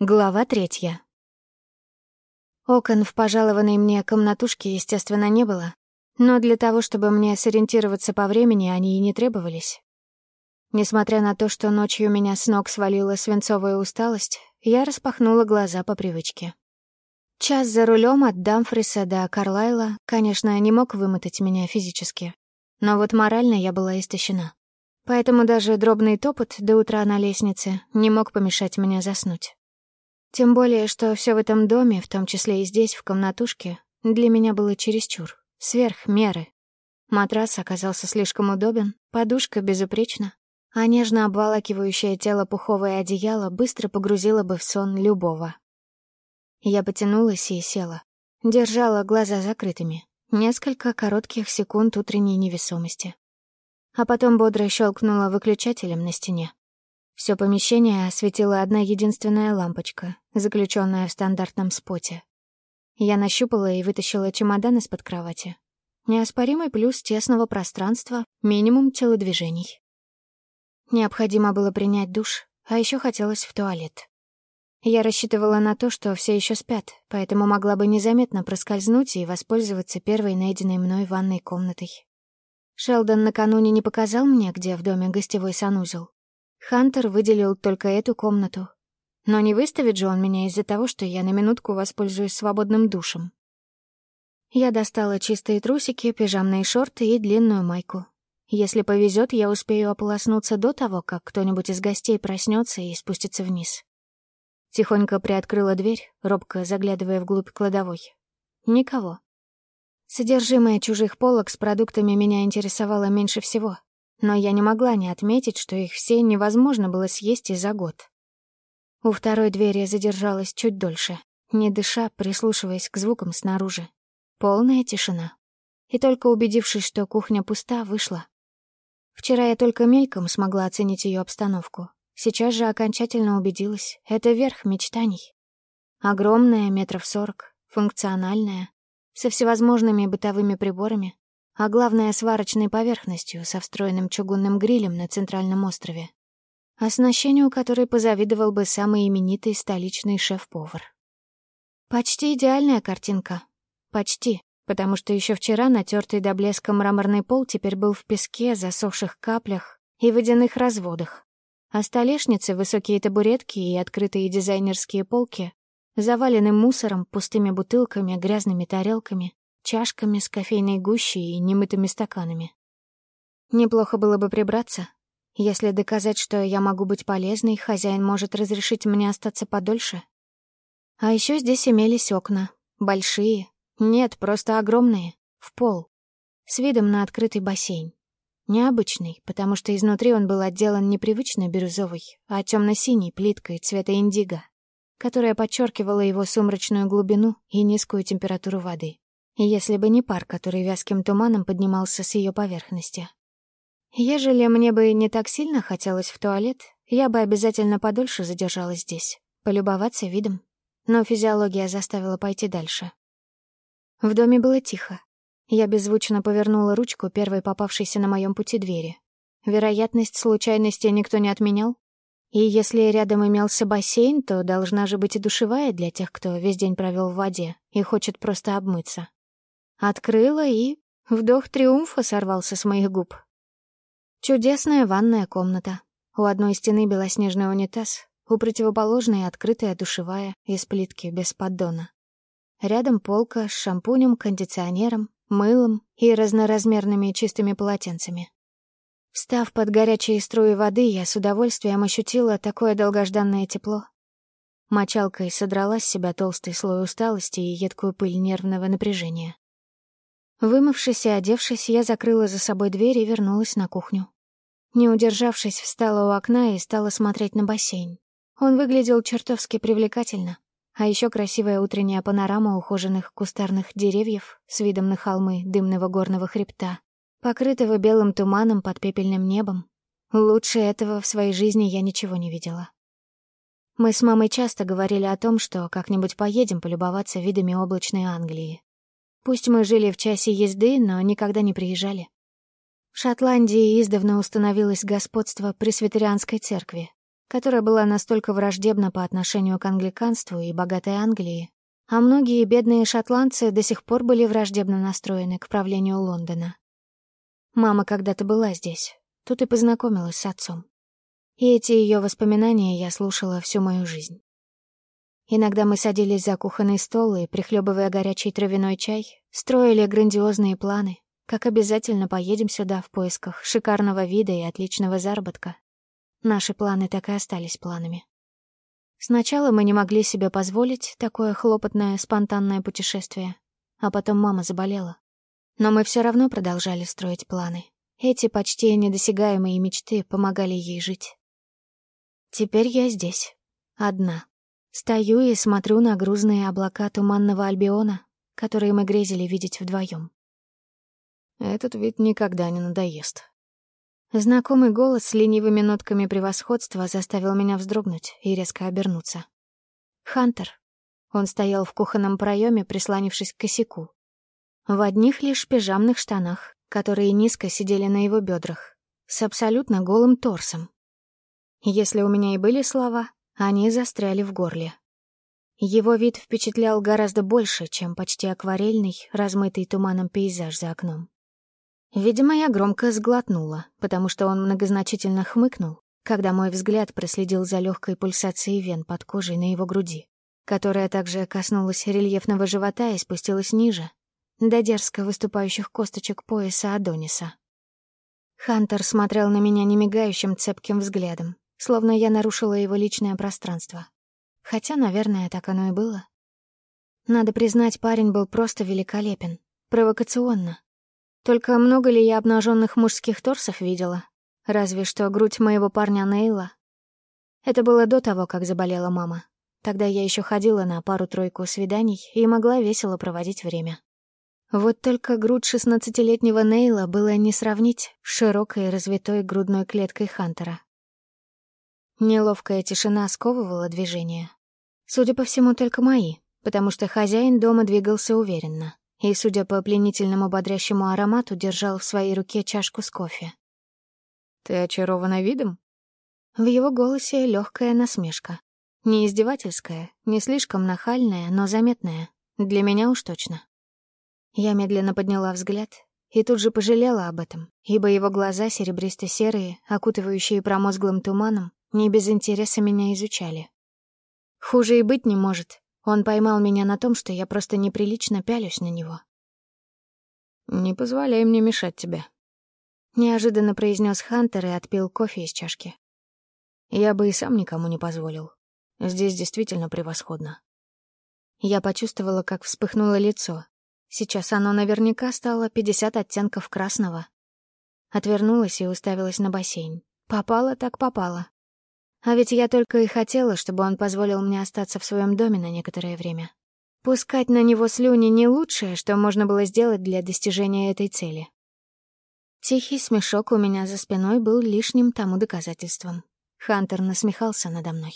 Глава третья. Окон в пожалованной мне комнатушке, естественно, не было, но для того, чтобы мне сориентироваться по времени, они и не требовались. Несмотря на то, что ночью меня с ног свалила свинцовая усталость, я распахнула глаза по привычке. Час за рулем от Дамфриса до Карлайла, конечно, не мог вымотать меня физически, но вот морально я была истощена. Поэтому даже дробный топот до утра на лестнице не мог помешать мне заснуть. Тем более, что все в этом доме, в том числе и здесь, в комнатушке, для меня было чересчур, сверх меры. Матрас оказался слишком удобен, подушка безупречна, а нежно обволакивающее тело пуховое одеяло быстро погрузило бы в сон любого. Я потянулась и села, держала глаза закрытыми. Несколько коротких секунд утренней невесомости. А потом бодро щелкнула выключателем на стене. Все помещение осветила одна единственная лампочка, заключенная в стандартном споте. Я нащупала и вытащила чемодан из-под кровати. Неоспоримый плюс тесного пространства, минимум телодвижений. Необходимо было принять душ, а еще хотелось в туалет. Я рассчитывала на то, что все еще спят, поэтому могла бы незаметно проскользнуть и воспользоваться первой найденной мной ванной комнатой. Шелдон накануне не показал мне, где в доме гостевой санузел, Хантер выделил только эту комнату. Но не выставит же он меня из-за того, что я на минутку воспользуюсь свободным душем. Я достала чистые трусики, пижамные шорты и длинную майку. Если повезет, я успею ополоснуться до того, как кто-нибудь из гостей проснется и спустится вниз. Тихонько приоткрыла дверь, робко заглядывая вглубь кладовой. Никого. Содержимое чужих полок с продуктами меня интересовало меньше всего, но я не могла не отметить, что их все невозможно было съесть и за год. У второй двери задержалась чуть дольше, не дыша, прислушиваясь к звукам снаружи. Полная тишина. И только убедившись, что кухня пуста, вышла. Вчера я только мельком смогла оценить ее обстановку. Сейчас же окончательно убедилась — это верх мечтаний. Огромная, метров сорок, функциональная, со всевозможными бытовыми приборами, а главное — сварочной поверхностью со встроенным чугунным грилем на центральном острове, оснащению которой позавидовал бы самый именитый столичный шеф-повар. Почти идеальная картинка. Почти, потому что еще вчера натертый до блеска мраморный пол теперь был в песке, засохших каплях и водяных разводах, а столешницы, высокие табуретки и открытые дизайнерские полки завалены мусором, пустыми бутылками, грязными тарелками чашками с кофейной гущей и немытыми стаканами. Неплохо было бы прибраться. Если доказать, что я могу быть полезной, хозяин может разрешить мне остаться подольше. А еще здесь имелись окна. Большие. Нет, просто огромные. В пол. С видом на открытый бассейн. Необычный, потому что изнутри он был отделан непривычно бирюзовой, а темно-синей плиткой цвета индиго, которая подчеркивала его сумрачную глубину и низкую температуру воды если бы не пар, который вязким туманом поднимался с ее поверхности. Ежели мне бы не так сильно хотелось в туалет, я бы обязательно подольше задержалась здесь, полюбоваться видом. Но физиология заставила пойти дальше. В доме было тихо. Я беззвучно повернула ручку первой попавшейся на моем пути двери. Вероятность случайности никто не отменял. И если рядом имелся бассейн, то должна же быть и душевая для тех, кто весь день провел в воде и хочет просто обмыться. Открыла и... Вдох триумфа сорвался с моих губ. Чудесная ванная комната. У одной стены белоснежный унитаз, у противоположной открытая душевая из плитки без поддона. Рядом полка с шампунем, кондиционером, мылом и разноразмерными чистыми полотенцами. Встав под горячие струи воды, я с удовольствием ощутила такое долгожданное тепло. Мочалкой содрала с себя толстый слой усталости и едкую пыль нервного напряжения. Вымывшись и одевшись, я закрыла за собой дверь и вернулась на кухню. Не удержавшись, встала у окна и стала смотреть на бассейн. Он выглядел чертовски привлекательно. А еще красивая утренняя панорама ухоженных кустарных деревьев с видом на холмы дымного горного хребта, покрытого белым туманом под пепельным небом. Лучше этого в своей жизни я ничего не видела. Мы с мамой часто говорили о том, что как-нибудь поедем полюбоваться видами облачной Англии. Пусть мы жили в часе езды, но никогда не приезжали. В Шотландии издавна установилось господство пресвитерианской церкви, которая была настолько враждебна по отношению к англиканству и богатой Англии, а многие бедные шотландцы до сих пор были враждебно настроены к правлению Лондона. Мама когда-то была здесь, тут и познакомилась с отцом. И эти ее воспоминания я слушала всю мою жизнь. Иногда мы садились за кухонный стол и, прихлебывая горячий травяной чай, строили грандиозные планы, как обязательно поедем сюда в поисках шикарного вида и отличного заработка. Наши планы так и остались планами. Сначала мы не могли себе позволить такое хлопотное, спонтанное путешествие, а потом мама заболела. Но мы все равно продолжали строить планы. Эти почти недосягаемые мечты помогали ей жить. Теперь я здесь, одна. Стою и смотрю на грузные облака туманного Альбиона, которые мы грезили видеть вдвоем. Этот вид никогда не надоест. Знакомый голос с ленивыми нотками превосходства заставил меня вздрогнуть и резко обернуться. Хантер. Он стоял в кухонном проеме, прислонившись к косяку. В одних лишь пижамных штанах, которые низко сидели на его бедрах, с абсолютно голым торсом. Если у меня и были слова, они застряли в горле. Его вид впечатлял гораздо больше, чем почти акварельный, размытый туманом пейзаж за окном. Видимо, я громко сглотнула, потому что он многозначительно хмыкнул, когда мой взгляд проследил за легкой пульсацией вен под кожей на его груди, которая также коснулась рельефного живота и спустилась ниже, до дерзко выступающих косточек пояса Адониса. Хантер смотрел на меня немигающим цепким взглядом, словно я нарушила его личное пространство. Хотя, наверное, так оно и было. Надо признать, парень был просто великолепен, провокационно. Только много ли я обнаженных мужских торсов видела? Разве что грудь моего парня Нейла. Это было до того, как заболела мама. Тогда я еще ходила на пару-тройку свиданий и могла весело проводить время. Вот только грудь шестнадцатилетнего Нейла было не сравнить с широкой развитой грудной клеткой Хантера. Неловкая тишина сковывала движение. Судя по всему, только мои, потому что хозяин дома двигался уверенно и, судя по пленительному бодрящему аромату, держал в своей руке чашку с кофе. «Ты очарована видом?» В его голосе легкая насмешка. Не издевательская, не слишком нахальная, но заметная. Для меня уж точно. Я медленно подняла взгляд и тут же пожалела об этом, ибо его глаза серебристо-серые, окутывающие промозглым туманом, не без интереса меня изучали. Хуже и быть не может. Он поймал меня на том, что я просто неприлично пялюсь на него. «Не позволяй мне мешать тебе», — неожиданно произнес Хантер и отпил кофе из чашки. «Я бы и сам никому не позволил. Здесь действительно превосходно». Я почувствовала, как вспыхнуло лицо. Сейчас оно наверняка стало пятьдесят оттенков красного. Отвернулась и уставилась на бассейн. Попала так попала. А ведь я только и хотела, чтобы он позволил мне остаться в своем доме на некоторое время. Пускать на него слюни не лучшее, что можно было сделать для достижения этой цели. Тихий смешок у меня за спиной был лишним тому доказательством. Хантер насмехался надо мной.